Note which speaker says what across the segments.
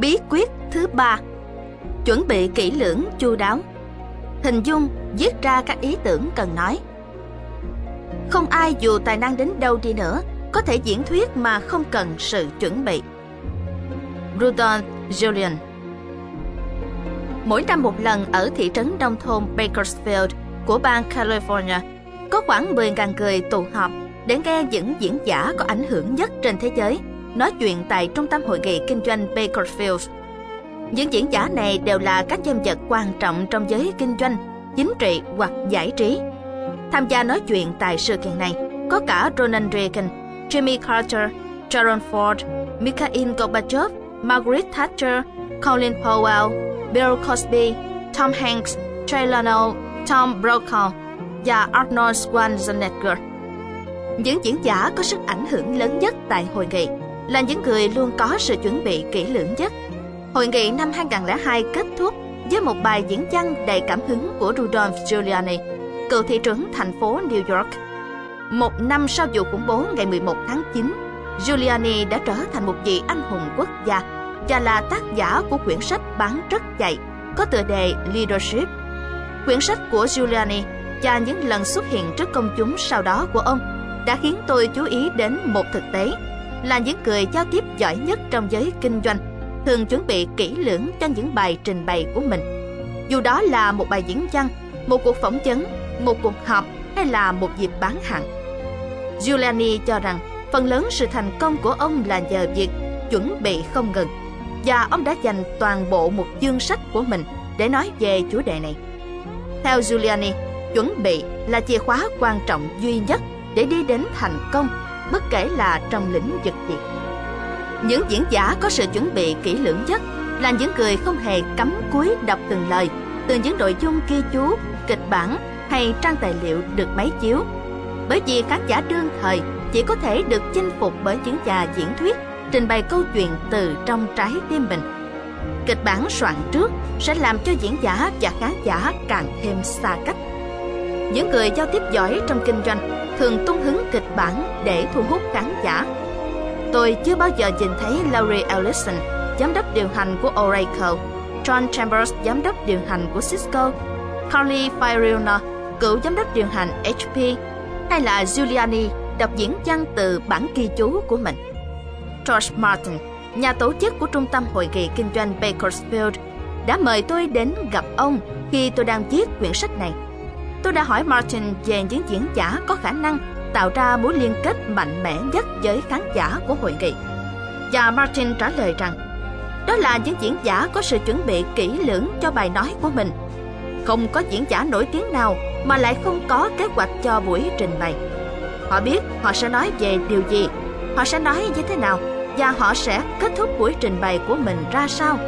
Speaker 1: Bí quyết thứ ba. Chuẩn bị kỹ lưỡng chu đáo. Hình dung, viết ra các ý tưởng cần nói. Không ai dù tài năng đến đâu đi nữa, Có thể diễn thuyết mà không cần sự chuẩn bị. Rudolph Julian. Mỗi năm một lần ở thị trấn nông thôn Bakersfield của bang California, có khoảng 10.000 người tụ họp để nghe những diễn giả có ảnh hưởng nhất trên thế giới nói chuyện tại trung tâm hội nghị kinh doanh Bakersfield. Những diễn giả này đều là các nhân vật quan trọng trong giới kinh doanh, chính trị hoặc giải trí. Tham gia nói chuyện tại sự kiện này có cả Ronald Reagan, Jimmy Carter, Gerald Ford, Mikhail Gorbachev, Margaret Thatcher, Colin Powell, Bill Cosby, Tom Hanks, Jay Leno, Tom Brokaw và Arnold Schwarzenegger. Những diễn giả có sức ảnh hưởng lớn nhất tại hội nghị là những người luôn có sự chuẩn bị kỹ lưỡng nhất. Hội nghị năm 2002 kết thúc với một bài diễn văn đầy cảm hứng của Rudolph Giuliani, cựu thị trưởng thành phố New York. Một năm sau vụ khủng bố ngày 11 tháng 9, Giuliani đã trở thành một vị anh hùng quốc gia và là tác giả của quyển sách bán rất dày có tựa đề Leadership. Quyển sách của Giuliani và những lần xuất hiện trước công chúng sau đó của ông đã khiến tôi chú ý đến một thực tế là những người giao tiếp giỏi nhất trong giới kinh doanh thường chuẩn bị kỹ lưỡng cho những bài trình bày của mình. Dù đó là một bài diễn văn, một cuộc phỏng vấn, một cuộc họp hay là một dịp bán hàng. Giuliani cho rằng phần lớn sự thành công của ông là nhờ việc chuẩn bị không ngừng và ông đã dành toàn bộ một chương sách của mình để nói về chủ đề này. Theo Giuliani, chuẩn bị là chìa khóa quan trọng duy nhất để đi đến thành công bất kể là trong lĩnh vực gì. Những diễn giả có sự chuẩn bị kỹ lưỡng nhất là những người không hề cắm cúi đọc từng lời từ những nội dung ghi chú, kịch bản hay trang tài liệu được máy chiếu. Bởi vì khán giả đương thời chỉ có thể được chinh phục bởi những nhà diễn thuyết trình bày câu chuyện từ trong trái tim mình. Kịch bản soạn trước sẽ làm cho diễn giả và khán giả càng thêm xa cách. Những người giao tiếp giỏi trong kinh doanh thường tung hứng kịch bản để thu hút khán giả. Tôi chưa bao giờ nhìn thấy Larry Ellison, giám đốc điều hành của Oracle, John Chambers, giám đốc điều hành của Cisco, Carly Fiorina, cựu giám đốc điều hành HP, hay là Giuliani đọc diễn văn từ bản ghi chú của mình. George Martin, nhà tổ chức của Trung tâm Hội nghị Kinh doanh Bakersfield, đã mời tôi đến gặp ông khi tôi đang viết quyển sách này. Tôi đã hỏi Martin về những diễn giả có khả năng tạo ra mối liên kết mạnh mẽ nhất với khán giả của hội nghị. Và Martin trả lời rằng, đó là những diễn giả có sự chuẩn bị kỹ lưỡng cho bài nói của mình. Không có diễn giả nổi tiếng nào mà lại không có kế hoạch cho buổi trình bày. Họ biết họ sẽ nói về điều gì, họ sẽ nói như thế nào và họ sẽ kết thúc buổi trình bày của mình ra sao.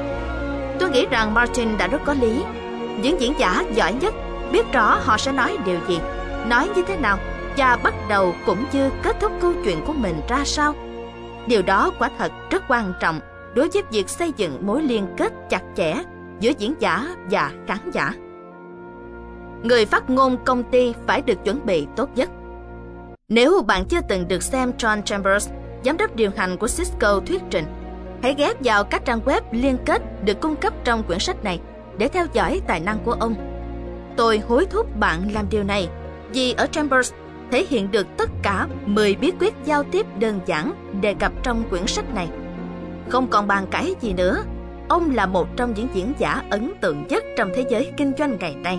Speaker 1: Tôi nghĩ rằng Martin đã rất có lý. Những diễn giả giỏi nhất biết rõ họ sẽ nói điều gì, nói như thế nào và bắt đầu cũng như kết thúc câu chuyện của mình ra sao. Điều đó quả thật rất quan trọng đối với việc xây dựng mối liên kết chặt chẽ giữa diễn giả và khán giả. Người phát ngôn công ty phải được chuẩn bị tốt nhất. Nếu bạn chưa từng được xem John Chambers, giám đốc điều hành của Cisco thuyết trình, hãy ghé vào các trang web liên kết được cung cấp trong quyển sách này để theo dõi tài năng của ông. Tôi hối thúc bạn làm điều này vì ở Chambers thể hiện được tất cả 10 bí quyết giao tiếp đơn giản đề cập trong quyển sách này. Không còn bàn cãi gì nữa, ông là một trong những diễn giả ấn tượng nhất trong thế giới kinh doanh ngày nay.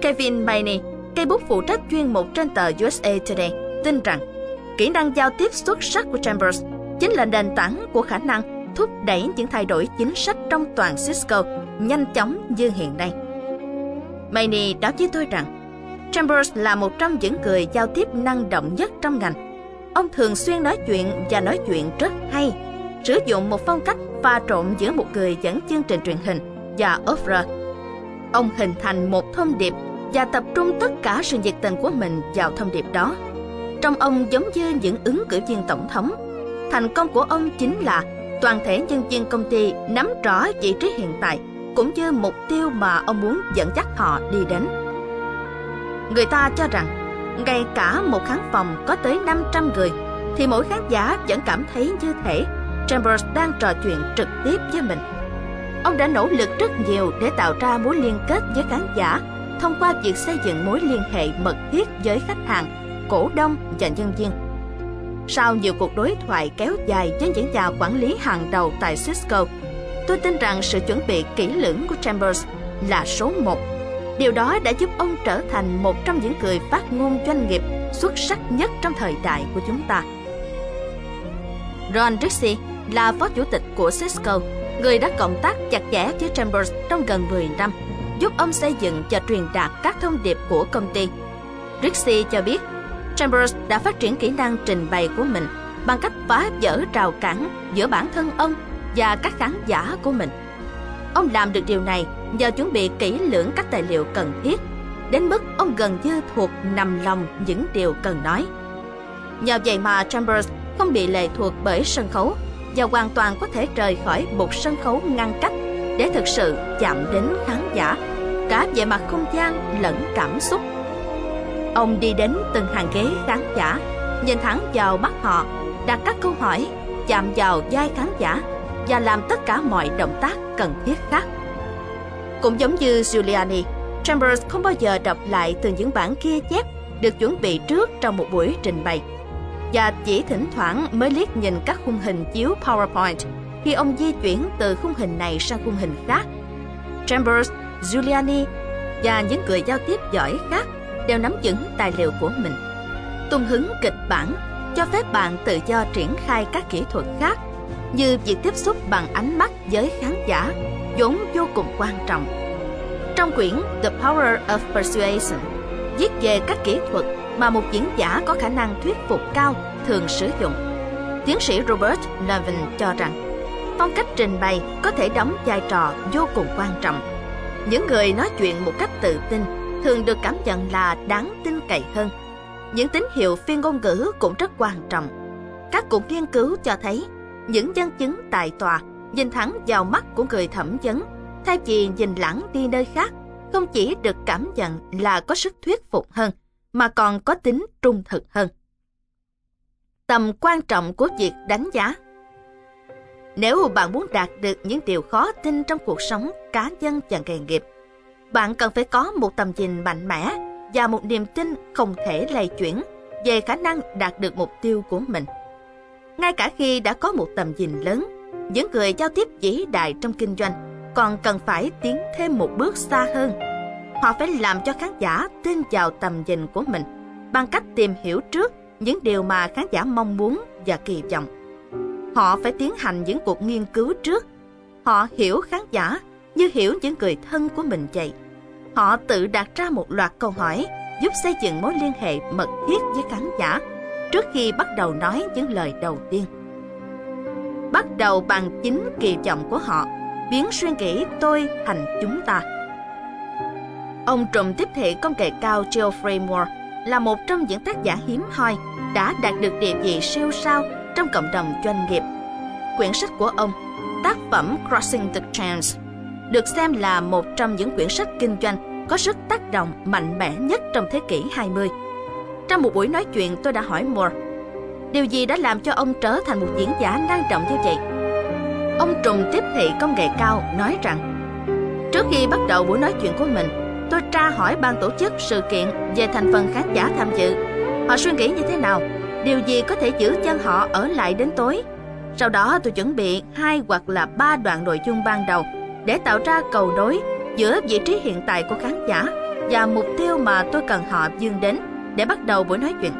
Speaker 1: Kevin Mayney, cây bút phụ trách chuyên mục trên tờ USA Today, tin rằng kỹ năng giao tiếp xuất sắc của Chambers chính là nền tảng của khả năng thúc đẩy những thay đổi chính sách trong toàn Cisco nhanh chóng như hiện nay. Mayney nói với tôi rằng Chambers là một trong những người giao tiếp năng động nhất trong ngành. Ông thường xuyên nói chuyện và nói chuyện rất hay, sử dụng một phong cách pha trộn giữa một người dẫn chương trình truyền hình và opera. Ông hình thành một thông điệp và tập trung tất cả sự nhiệt tình của mình vào thông điệp đó. Trong ông giống như những ứng cử viên tổng thống. Thành công của ông chính là toàn thể nhân viên công ty nắm rõ vị trí hiện tại cũng như mục tiêu mà ông muốn dẫn dắt họ đi đến. Người ta cho rằng, ngay cả một khán phòng có tới 500 người, thì mỗi khán giả vẫn cảm thấy như thể Chambers đang trò chuyện trực tiếp với mình. Ông đã nỗ lực rất nhiều để tạo ra mối liên kết với khán giả thông qua việc xây dựng mối liên hệ mật thiết với khách hàng, cổ đông và nhân viên. Sau nhiều cuộc đối thoại kéo dài với những nhà quản lý hàng đầu tại Cisco, tôi tin rằng sự chuẩn bị kỹ lưỡng của Chambers là số một. Điều đó đã giúp ông trở thành một trong những người phát ngôn doanh nghiệp xuất sắc nhất trong thời đại của chúng ta. Ron Rixey là phó chủ tịch của Cisco, người đã cộng tác chặt chẽ với Chambers trong gần 10 năm, giúp ông xây dựng và truyền đạt các thông điệp của công ty. Rixey cho biết, Chambers đã phát triển kỹ năng trình bày của mình bằng cách phá vỡ rào cản giữa bản thân ông và các khán giả của mình. Ông làm được điều này nhờ chuẩn bị kỹ lưỡng các tài liệu cần thiết, đến mức ông gần như thuộc nằm lòng những điều cần nói. Nhờ vậy mà Chambers không bị lệ thuộc bởi sân khấu và hoàn toàn có thể rời khỏi một sân khấu ngăn cách để thực sự chạm đến khán giả, cả về mặt không gian lẫn cảm xúc. Ông đi đến từng hàng ghế khán giả, nhìn thẳng vào mắt họ, đặt các câu hỏi, chạm vào vai khán giả và làm tất cả mọi động tác cần thiết khác. Cũng giống như Giuliani, Chambers không bao giờ đọc lại từ những bản ghi chép được chuẩn bị trước trong một buổi trình bày và chỉ thỉnh thoảng mới liếc nhìn các khung hình chiếu PowerPoint khi ông di chuyển từ khung hình này sang khung hình khác. Chambers, Giuliani và những người giao tiếp giỏi khác đều nắm vững tài liệu của mình. Tung hứng kịch bản cho phép bạn tự do triển khai các kỹ thuật khác như việc tiếp xúc bằng ánh mắt với khán giả vốn vô cùng quan trọng. Trong quyển The Power of Persuasion, viết về các kỹ thuật mà một diễn giả có khả năng thuyết phục cao thường sử dụng. Tiến sĩ Robert Levin cho rằng, phong cách trình bày có thể đóng vai trò vô cùng quan trọng. Những người nói chuyện một cách tự tin thường được cảm nhận là đáng tin cậy hơn. Những tín hiệu phiên ngôn ngữ cũng rất quan trọng. Các cuộc nghiên cứu cho thấy những nhân chứng tại tòa nhìn thẳng vào mắt của người thẩm vấn thay vì nhìn lãng đi nơi khác không chỉ được cảm nhận là có sức thuyết phục hơn mà còn có tính trung thực hơn. Tầm quan trọng của việc đánh giá Nếu bạn muốn đạt được những điều khó tin trong cuộc sống cá nhân và nghề nghiệp, bạn cần phải có một tầm nhìn mạnh mẽ và một niềm tin không thể lay chuyển về khả năng đạt được mục tiêu của mình. Ngay cả khi đã có một tầm nhìn lớn, những người giao tiếp vĩ đại trong kinh doanh còn cần phải tiến thêm một bước xa hơn. Họ phải làm cho khán giả tin vào tầm nhìn của mình bằng cách tìm hiểu trước những điều mà khán giả mong muốn và kỳ vọng. Họ phải tiến hành những cuộc nghiên cứu trước. Họ hiểu khán giả như hiểu những người thân của mình vậy. Họ tự đặt ra một loạt câu hỏi giúp xây dựng mối liên hệ mật thiết với khán giả trước khi bắt đầu nói những lời đầu tiên. Bắt đầu bằng chính kỳ vọng của họ, biến suy nghĩ tôi thành chúng ta. Ông trùm tiếp thị công nghệ cao Geoffrey Moore là một trong những tác giả hiếm hoi đã đạt được địa vị siêu sao trong cộng đồng doanh nghiệp. Quyển sách của ông, tác phẩm Crossing the Chance, được xem là một trong những quyển sách kinh doanh có sức tác động mạnh mẽ nhất trong thế kỷ 20. Trong một buổi nói chuyện tôi đã hỏi Moore, điều gì đã làm cho ông trở thành một diễn giả năng động như vậy? Ông trùng tiếp thị công nghệ cao nói rằng, trước khi bắt đầu buổi nói chuyện của mình, tôi tra hỏi ban tổ chức sự kiện về thành phần khán giả tham dự. Họ suy nghĩ như thế nào? Điều gì có thể giữ chân họ ở lại đến tối? Sau đó tôi chuẩn bị hai hoặc là ba đoạn nội dung ban đầu để tạo ra cầu nối giữa vị trí hiện tại của khán giả và mục tiêu mà tôi cần họ dương đến để bắt đầu buổi nói chuyện.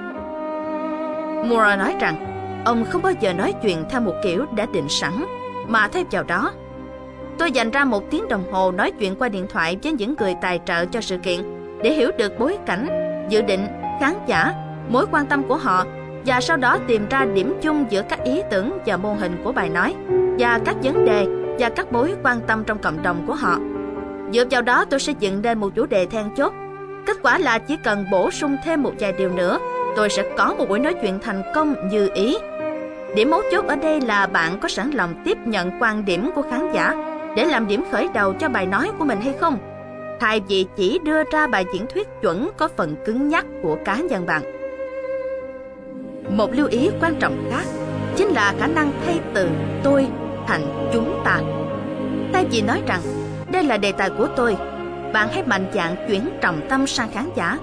Speaker 1: Moore nói rằng ông không bao giờ nói chuyện theo một kiểu đã định sẵn, mà thay vào đó. Tôi dành ra một tiếng đồng hồ nói chuyện qua điện thoại với những người tài trợ cho sự kiện để hiểu được bối cảnh, dự định, khán giả, mối quan tâm của họ và sau đó tìm ra điểm chung giữa các ý tưởng và mô hình của bài nói và các vấn đề và các mối quan tâm trong cộng đồng của họ. Dựa vào đó tôi sẽ dựng lên một chủ đề then chốt Kết quả là chỉ cần bổ sung thêm một vài điều nữa, tôi sẽ có một buổi nói chuyện thành công như ý. Điểm mấu chốt ở đây là bạn có sẵn lòng tiếp nhận quan điểm của khán giả để làm điểm khởi đầu cho bài nói của mình hay không? Thay vì chỉ đưa ra bài diễn thuyết chuẩn có phần cứng nhắc của cá nhân bạn. Một lưu ý quan trọng khác, chính là khả năng thay từ tôi thành chúng ta. Thay vì nói rằng đây là đề tài của tôi, bạn hãy mạnh dạn chuyển trọng tâm sang khán giả.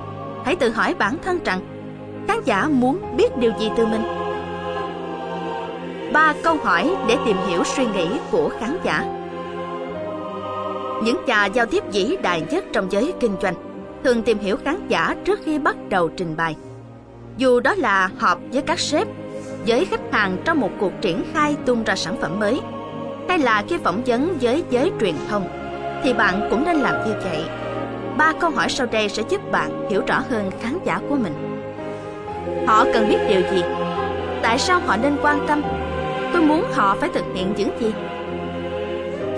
Speaker 1: Hãy tự hỏi bản thân rằng khán giả muốn biết điều gì từ mình. Ba câu hỏi để tìm hiểu suy nghĩ của khán giả. Những nhà giao tiếp vĩ đại nhất trong giới kinh doanh thường tìm hiểu khán giả trước khi bắt đầu trình bày. Dù đó là họp với các sếp, với khách hàng trong một cuộc triển khai tung ra sản phẩm mới, hay là khi phỏng vấn với giới truyền thông, thì bạn cũng nên làm như vậy. Ba câu hỏi sau đây sẽ giúp bạn hiểu rõ hơn khán giả của mình. Họ cần biết điều gì? Tại sao họ nên quan tâm? Tôi muốn họ phải thực hiện những gì?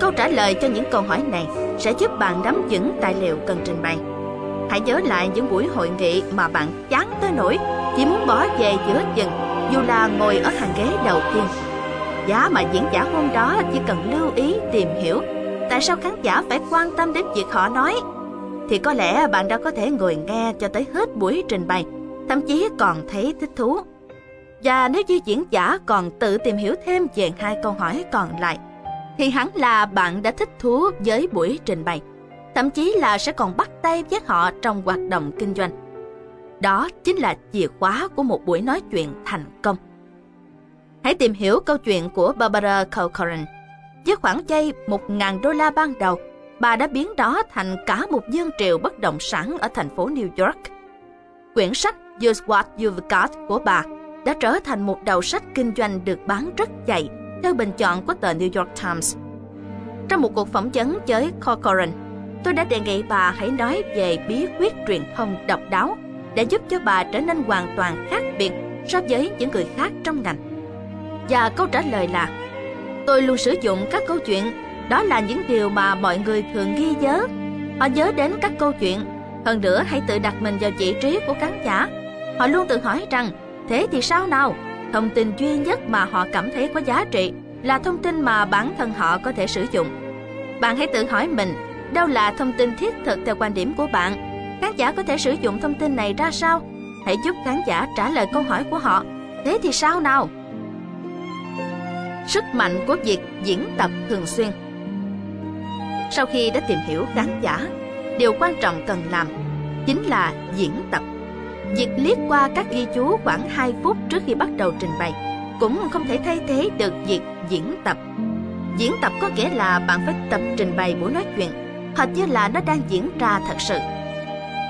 Speaker 1: Câu trả lời cho những câu hỏi này sẽ giúp bạn nắm vững tài liệu cần trình bày. Hãy nhớ lại những buổi hội nghị mà bạn chán tới nỗi chỉ muốn bỏ về giữa chừng, dù là ngồi ở hàng ghế đầu tiên. Giá mà diễn giả hôm đó chỉ cần lưu ý tìm hiểu tại sao khán giả phải quan tâm đến việc họ nói thì có lẽ bạn đã có thể ngồi nghe cho tới hết buổi trình bày, thậm chí còn thấy thích thú. Và nếu như diễn giả còn tự tìm hiểu thêm về hai câu hỏi còn lại, thì hẳn là bạn đã thích thú với buổi trình bày, thậm chí là sẽ còn bắt tay với họ trong hoạt động kinh doanh. Đó chính là chìa khóa của một buổi nói chuyện thành công. Hãy tìm hiểu câu chuyện của Barbara Corcoran. Với khoản vay 1.000 đô la ban đầu, bà đã biến đó thành cả một dương triều bất động sản ở thành phố New York. Quyển sách Use What You've Got của bà đã trở thành một đầu sách kinh doanh được bán rất chạy theo bình chọn của tờ New York Times. Trong một cuộc phỏng vấn với Corcoran, tôi đã đề nghị bà hãy nói về bí quyết truyền thông độc đáo để giúp cho bà trở nên hoàn toàn khác biệt so với những người khác trong ngành. Và câu trả lời là Tôi luôn sử dụng các câu chuyện, đó là những điều mà mọi người thường ghi nhớ. Họ nhớ đến các câu chuyện, hơn nữa hãy tự đặt mình vào vị trí của khán giả. Họ luôn tự hỏi rằng, thế thì sao nào? Thông tin duy nhất mà họ cảm thấy có giá trị là thông tin mà bản thân họ có thể sử dụng. Bạn hãy tự hỏi mình, đâu là thông tin thiết thực theo quan điểm của bạn? Khán giả có thể sử dụng thông tin này ra sao? Hãy giúp khán giả trả lời câu hỏi của họ. Thế thì sao nào? Sức mạnh của việc diễn tập thường xuyên Sau khi đã tìm hiểu khán giả, điều quan trọng cần làm chính là diễn tập. Việc liếc qua các ghi chú khoảng 2 phút trước khi bắt đầu trình bày cũng không thể thay thế được việc diễn tập. Diễn tập có nghĩa là bạn phải tập trình bày buổi nói chuyện, hệt như là nó đang diễn ra thật sự.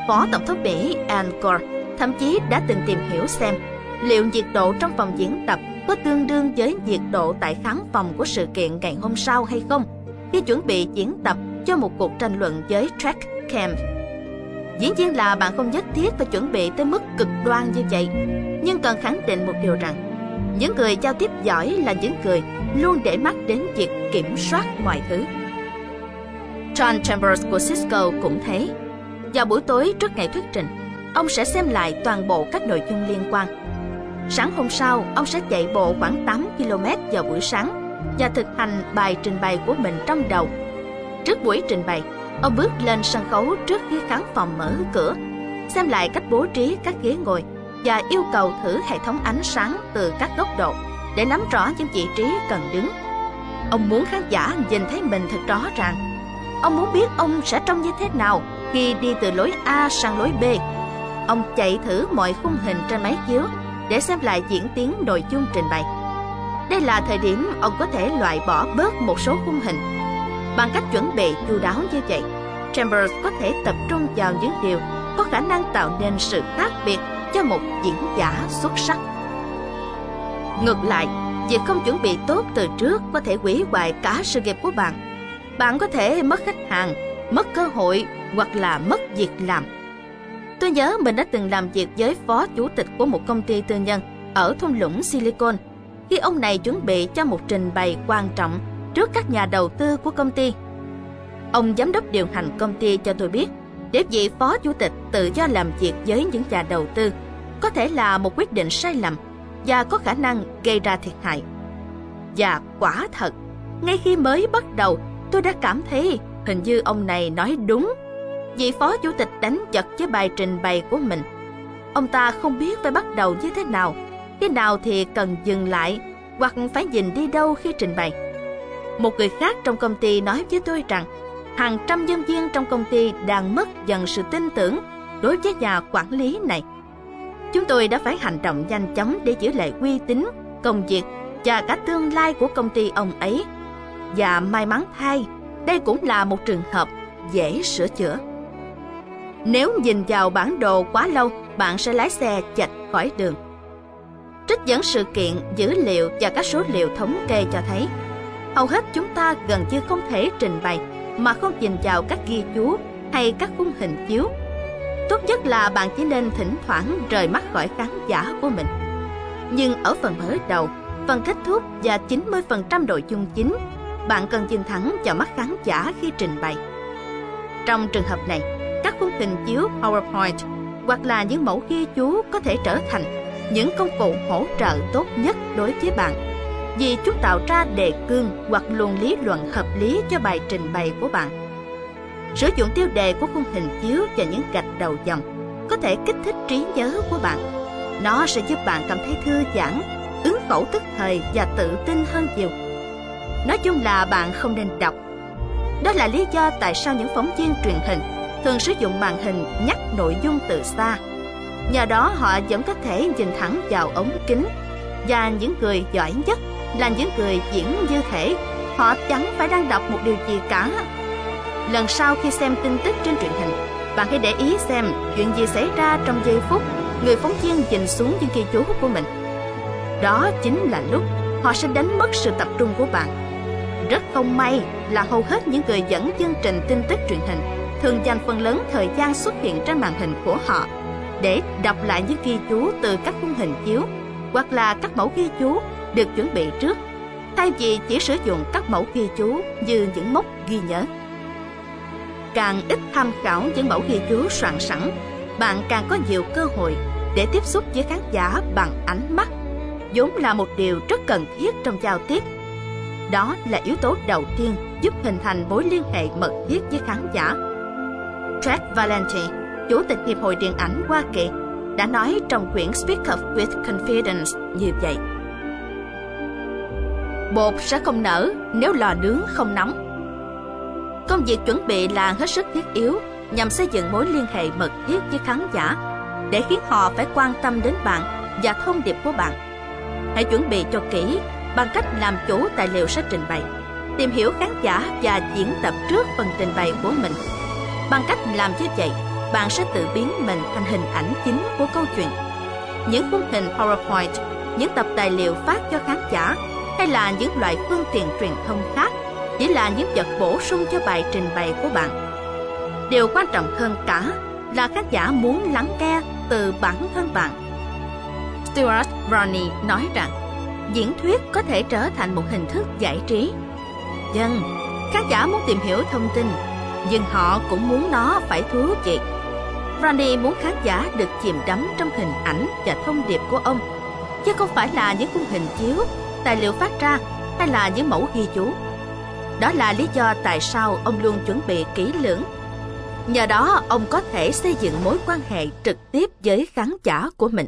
Speaker 1: Phó Tổng thống Mỹ Al Gore thậm chí đã từng tìm hiểu xem liệu nhiệt độ trong phòng diễn tập có tương đương với nhiệt độ tại khán phòng của sự kiện ngày hôm sau hay không khi chuẩn bị diễn tập cho một cuộc tranh luận với track camp. Dĩ nhiên là bạn không nhất thiết phải chuẩn bị tới mức cực đoan như vậy, nhưng cần khẳng định một điều rằng những người giao tiếp giỏi là những người luôn để mắt đến việc kiểm soát mọi thứ. John Chambers của Cisco cũng thế. Vào buổi tối trước ngày thuyết trình, ông sẽ xem lại toàn bộ các nội dung liên quan. Sáng hôm sau, ông sẽ chạy bộ khoảng 8 km vào buổi sáng và thực hành bài trình bày của mình trong đầu. Trước buổi trình bày, ông bước lên sân khấu trước khi khán phòng mở cửa, xem lại cách bố trí các ghế ngồi và yêu cầu thử hệ thống ánh sáng từ các góc độ để nắm rõ những vị trí cần đứng. Ông muốn khán giả nhìn thấy mình thật rõ ràng. Ông muốn biết ông sẽ trông như thế nào khi đi từ lối A sang lối B. Ông chạy thử mọi khung hình trên máy chiếu để xem lại diễn tiến nội dung trình bày. Đây là thời điểm ông có thể loại bỏ bớt một số khung hình. Bằng cách chuẩn bị chu đáo như vậy, Chambers có thể tập trung vào những điều có khả năng tạo nên sự khác biệt cho một diễn giả xuất sắc. Ngược lại, việc không chuẩn bị tốt từ trước có thể hủy hoại cả sự nghiệp của bạn. Bạn có thể mất khách hàng, mất cơ hội hoặc là mất việc làm. Tôi nhớ mình đã từng làm việc với phó chủ tịch của một công ty tư nhân ở thung lũng Silicon khi ông này chuẩn bị cho một trình bày quan trọng trước các nhà đầu tư của công ty. Ông giám đốc điều hành công ty cho tôi biết để vị phó chủ tịch tự do làm việc với những nhà đầu tư có thể là một quyết định sai lầm và có khả năng gây ra thiệt hại. Và quả thật, ngay khi mới bắt đầu, tôi đã cảm thấy hình như ông này nói đúng. Vị phó chủ tịch đánh chật với bài trình bày của mình. Ông ta không biết phải bắt đầu như thế nào, khi nào thì cần dừng lại hoặc phải nhìn đi đâu khi trình bày. Một người khác trong công ty nói với tôi rằng hàng trăm nhân viên trong công ty đang mất dần sự tin tưởng đối với nhà quản lý này. Chúng tôi đã phải hành động nhanh chóng để giữ lại uy tín, công việc và cả tương lai của công ty ông ấy. Và may mắn thay, đây cũng là một trường hợp dễ sửa chữa. Nếu nhìn vào bản đồ quá lâu, bạn sẽ lái xe chạch khỏi đường. Trích dẫn sự kiện, dữ liệu và các số liệu thống kê cho thấy, hầu hết chúng ta gần như không thể trình bày mà không nhìn vào các ghi chú hay các khung hình chiếu. Tốt nhất là bạn chỉ nên thỉnh thoảng rời mắt khỏi khán giả của mình. Nhưng ở phần mở đầu, phần kết thúc và 90% nội dung chính, bạn cần nhìn thẳng vào mắt khán giả khi trình bày. Trong trường hợp này, các hình chiếu PowerPoint hoặc là những mẫu ghi chú có thể trở thành những công cụ hỗ trợ tốt nhất đối với bạn vì chúng tạo ra đề cương hoặc luồng lý luận hợp lý cho bài trình bày của bạn. Sử dụng tiêu đề của khung hình chiếu và những gạch đầu dòng có thể kích thích trí nhớ của bạn. Nó sẽ giúp bạn cảm thấy thư giãn, ứng khẩu tức thời và tự tin hơn nhiều. Nói chung là bạn không nên đọc. Đó là lý do tại sao những phóng viên truyền hình thường sử dụng màn hình nhắc nội dung từ xa. Nhờ đó họ vẫn có thể nhìn thẳng vào ống kính và những người giỏi nhất là những người diễn như thể họ chẳng phải đang đọc một điều gì cả. Lần sau khi xem tin tức trên truyền hình, bạn hãy để ý xem chuyện gì xảy ra trong giây phút người phóng viên nhìn xuống những ghi chú của mình. Đó chính là lúc họ sẽ đánh mất sự tập trung của bạn. Rất không may là hầu hết những người dẫn chương trình tin tức truyền hình thường dành phần lớn thời gian xuất hiện trên màn hình của họ để đọc lại những ghi chú từ các khung hình chiếu hoặc là các mẫu ghi chú được chuẩn bị trước thay vì chỉ sử dụng các mẫu ghi chú như những mốc ghi nhớ. Càng ít tham khảo những mẫu ghi chú soạn sẵn, bạn càng có nhiều cơ hội để tiếp xúc với khán giả bằng ánh mắt, vốn là một điều rất cần thiết trong giao tiếp. Đó là yếu tố đầu tiên giúp hình thành mối liên hệ mật thiết với khán giả. Jack Valenti, Chủ tịch Hiệp hội Điện ảnh Hoa Kỳ, đã nói trong quyển Speak Up with Confidence như vậy. Bột sẽ không nở nếu lò nướng không nóng. Công việc chuẩn bị là hết sức thiết yếu nhằm xây dựng mối liên hệ mật thiết với khán giả để khiến họ phải quan tâm đến bạn và thông điệp của bạn. Hãy chuẩn bị cho kỹ bằng cách làm chủ tài liệu sẽ trình bày, tìm hiểu khán giả và diễn tập trước phần trình bày của mình. Bằng cách làm như vậy, bạn sẽ tự biến mình thành hình ảnh chính của câu chuyện. Những khung hình PowerPoint, những tập tài liệu phát cho khán giả hay là những loại phương tiện truyền thông khác chỉ là những vật bổ sung cho bài trình bày của bạn. Điều quan trọng hơn cả là khán giả muốn lắng nghe từ bản thân bạn. Stuart Ronnie nói rằng diễn thuyết có thể trở thành một hình thức giải trí. Dân, khán giả muốn tìm hiểu thông tin, nhưng họ cũng muốn nó phải thú vị. Ronnie muốn khán giả được chìm đắm trong hình ảnh và thông điệp của ông, chứ không phải là những khung hình chiếu tài liệu phát ra hay là những mẫu ghi chú. Đó là lý do tại sao ông luôn chuẩn bị kỹ lưỡng. Nhờ đó, ông có thể xây dựng mối quan hệ trực tiếp với khán giả của mình.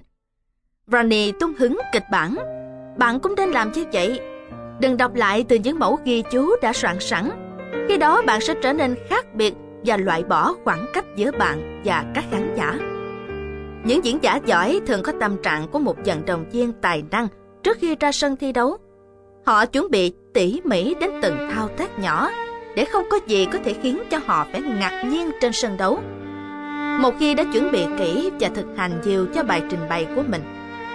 Speaker 1: Ronnie tung hứng kịch bản. Bạn cũng nên làm như vậy. Đừng đọc lại từ những mẫu ghi chú đã soạn sẵn. Khi đó bạn sẽ trở nên khác biệt và loại bỏ khoảng cách giữa bạn và các khán giả. Những diễn giả giỏi thường có tâm trạng của một vận động viên tài năng trước khi ra sân thi đấu. Họ chuẩn bị tỉ mỉ đến từng thao tác nhỏ để không có gì có thể khiến cho họ phải ngạc nhiên trên sân đấu. Một khi đã chuẩn bị kỹ và thực hành nhiều cho bài trình bày của mình,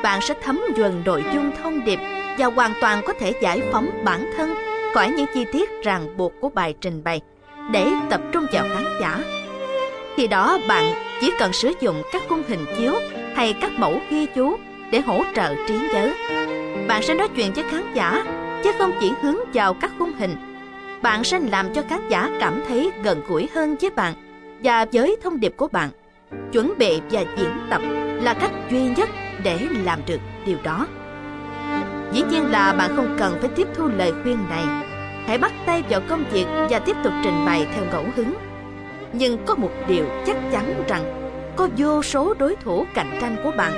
Speaker 1: bạn sẽ thấm nhuần nội dung thông điệp và hoàn toàn có thể giải phóng bản thân khỏi những chi tiết ràng buộc của bài trình bày để tập trung vào khán giả. Khi đó, bạn chỉ cần sử dụng các khung hình chiếu hay các mẫu ghi chú để hỗ trợ trí nhớ. Bạn sẽ nói chuyện với khán giả, chứ không chỉ hướng vào các khung hình. Bạn sẽ làm cho khán giả cảm thấy gần gũi hơn với bạn và với thông điệp của bạn. Chuẩn bị và diễn tập là cách duy nhất để làm được điều đó. Dĩ nhiên là bạn không cần phải tiếp thu lời khuyên này. Hãy bắt tay vào công việc và tiếp tục trình bày theo ngẫu hứng. Nhưng có một điều chắc chắn rằng Có vô số đối thủ cạnh tranh của bạn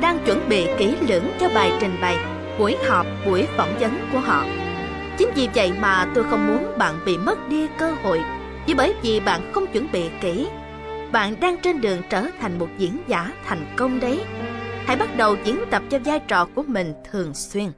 Speaker 1: Đang chuẩn bị kỹ lưỡng cho bài trình bày Buổi họp, buổi phỏng vấn của họ. Chính vì vậy mà tôi không muốn bạn bị mất đi cơ hội Chỉ bởi vì bạn không chuẩn bị kỹ. Bạn đang trên đường trở thành một diễn giả thành công đấy hãy bắt đầu diễn tập cho vai trò của mình thường xuyên.